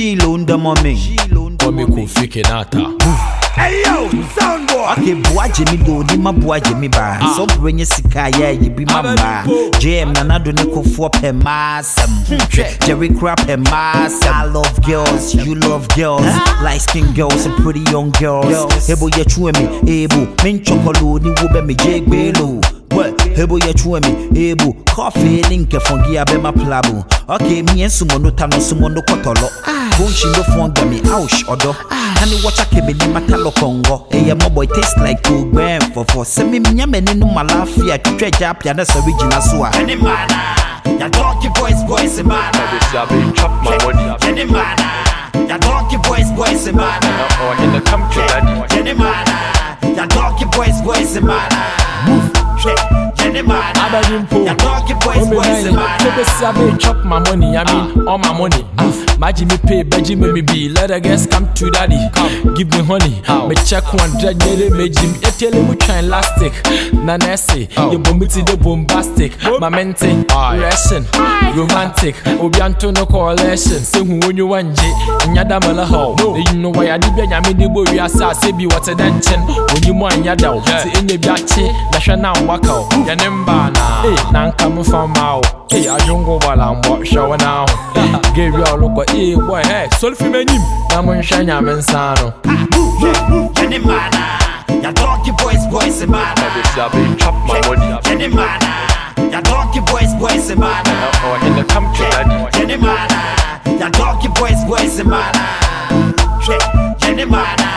Shilo unda mommy. Kwame Kofi Kenata. Hey yo, sound boy. Okay, boy Jimmy do ni ma boy Jimmy ba. So bring your sika yeah, you be mama. JM na nado ne ko for pe masem. Jerry crap pe masem. I love girls, you love girls. Light skin girls and pretty young girls. Hebo ye chue me, ebo. Min chokolo ni wo be me jegbelo. What? Hebo ye chue me, ebo. Coffee link fongi abe ma plabo. Okay, me and sumo no tano sumo no kotolo. Bunchi no fonga me, ouch, odo. Honey, watch kebe ni matalo kongo. Eye mo boy taste like two grand for for. Se mi minya me ni no malafia. Twitwe jap ya na so original so. Any mana, ah, ya donkey voice voice mana. This I be chop my money. Any mana, ah, ya donkey voice voice mana. Oh, in the daddy. Any mana, ah, ya donkey voice voice mana. Any mana, Abadimpo. ya donkey voice voice mana. This I be chop my money. I mean, all my money. My Jimmy pay, but Jimmy me be. Let the guests come to daddy. Come, give me honey. Me check one dread, it, me Jim. You tell him we try elastic. Nanesi, you bombity the bombastic. My mente, ration, romantic. Obianto no correlation. Say who when you want J. Nyada mala ho. You know why I did be nyame de bo wi asa say bi what then chen. When you want nyada o. Say enye bi ache, na hwe na waka o. Ya ne mba na. Eh, na nka mo fam ma o. Eh, adwongo wala mbo show na ho. Give you all look boy, hey, solfi menyim. Na mo nhwe nyame nsa no. Any ya donkey voice voice mana. I be chop my money. Any mana, ya donkey voice voice mana. Oh, in the come to daddy. Any mana, ya donkey voice voice mana. Any mana,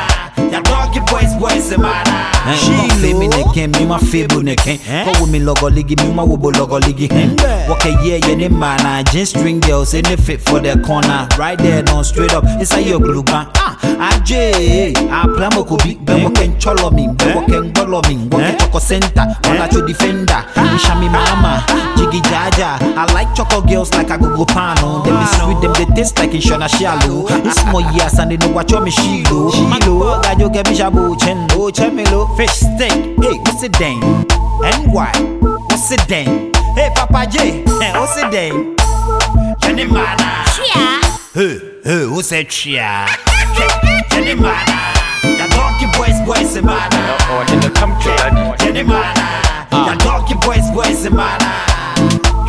She me ma fable ne ken. Ko me logo ligi me ma wobo logo ligi hen. Waka yeah yeah ne mana jean string girls in the fit for their corner. Right there no straight up inside your glue gun. Ah, AJ, I plan ko bi be wo ken cholo mi, be wo ken bolo mi, wo ken choko center, wala cho defender. Isha mi mama. I like choco girls like I go go pano. Them be sweet, them they taste like Inshona Shallow. It's more years and they know what you're me shilo. Shilo, got you get me shabu chendo, chemelo. Fish steak, hey, what's it dang? And why? What's it dang? Hey, Papa J, hey, what's it dang? Any mana, Hey, hey, what's that chia? any mana,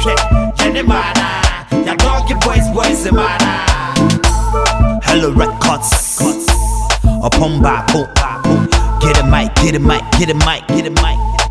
Any mana, ya donkey voice voice mana. Hello Records. Upon back, get a mic, get a mic, get a mic, get a mic.